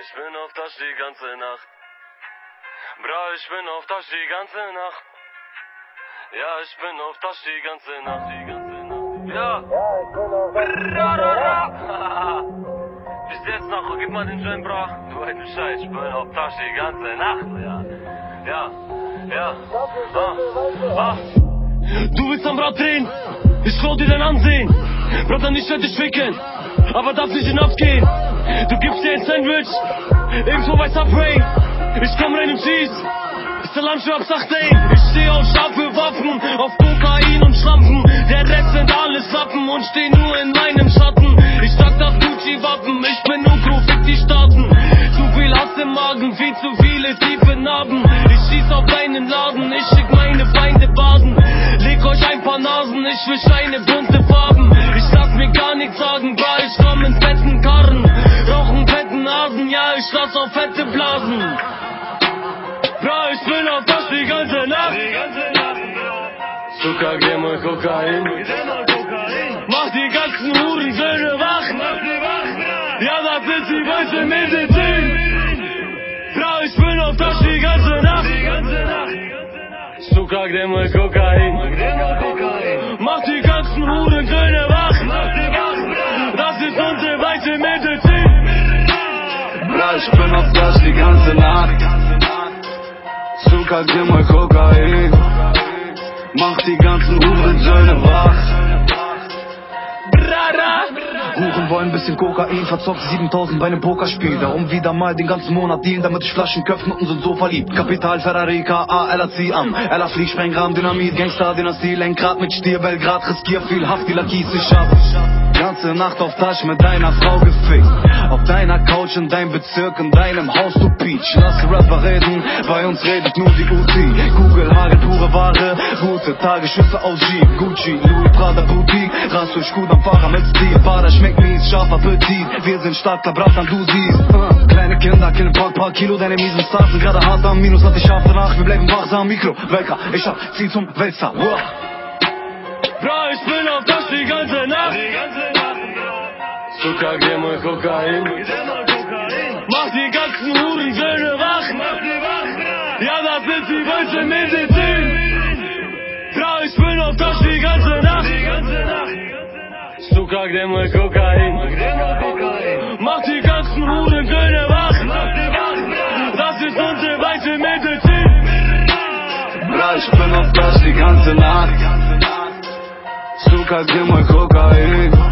Ich bin auf das die ganze Nacht. Bra, ich bin auf das die ganze Nacht. Ja, ich bin auf das die ganze Nacht, die ganze Nacht. Ja. Bra, ra, ra. Bis jetzt noch, gib mal den Joint, bra. Du weißt Bescheid, ich bin auf das die ganze Nacht, ja. Ja, ja. Ah, ah. Du willst am Rad drehen, ich schau dir dein Ansehen. Brother, nicht werde dich ficken, aber darf nicht hinausgehen. Du gibst dir ein Sandwich, irgendwo bei Subway. Ich komm rein und schieß, ist der Lunch ab 18. Ich steh auf scharfe Waffen, auf Kokain und Schlampen. Der Rest sind alles Lappen und steh nur in meinem Schatten. Ich trag das Gucci-Wappen, ich bin Ukro, fick die Staaten. Zu viel Hass im Magen, viel zu viele tiefe Narben. Ich schieß auf deinen Laden, ich schick meine Feinde baden. Leg euch ein paar Nasen, ich wisch eine bunte Farben. Ich ja, ich lass auf fette Blasen. Bra, ich bin auf das die ganze Nacht. Zucker, gib mal Kokain. Mach die ganzen Hurensöhne wach. Ja, das ist die weiße Medizin. Bra, ich bin auf das die ganze Nacht. Zucker, gib mal Kokain. Mach die ganzen Hurensöhne ich bin auf das die ganze Nacht. Zucker, gib mal Kokain. Mach die ganzen Hurensöhne wach. Huren wollen bisschen Kokain, verzockt 7000 bei einem Pokerspiel. Darum wieder mal den ganzen Monat dealen, damit ich Flaschen köpfen und sind so verliebt. Kapital, Ferrari, KA, Ella zieh an. Ella fliegt, Sprengrahmen, Dynamit, Gangster, Dynastie, Lenkrad mit Stier, Belgrad, riskier viel, Haft, die Kies, ich hab. Ganze Nacht auf Tasche mit deiner Frau gefickt. Auf deiner Couch in deinem Bezirk, in deinem Haus, du Peach. Lass Rapper reden, bei uns redet nur die UT. Google, Haare, pure Ware, gute Tage, Schüsse aus Jeep, Gucci, Louis Prada, Boutique. Rast durch gut am Fahrer mit Stil, Bader schmeckt mies, scharf Appetit. Wir sind stark, da Bratan, du siehst. Uh, kleine Kinder, keine Park, paar Kilo, deine miesen Stars sind gerade hart am Minus, hat die scharfe Nacht. Wir bleiben wachsam, Mikro, Welker, ich hab, zieh zum Weltstar. Wow. Bra, ich bin auf das die ganze Nacht. Zucker, gib mal Kokain. Ist die weiße Medizin. Bra, ich bin ganze Nacht. Zucker, gib mal Kokain. Mach die ganzen Hurensöhne wach. Das ist unsere weiße Medizin. Bra, ich bin auf das die ganze Nacht. Zucker, gib mal Kokain.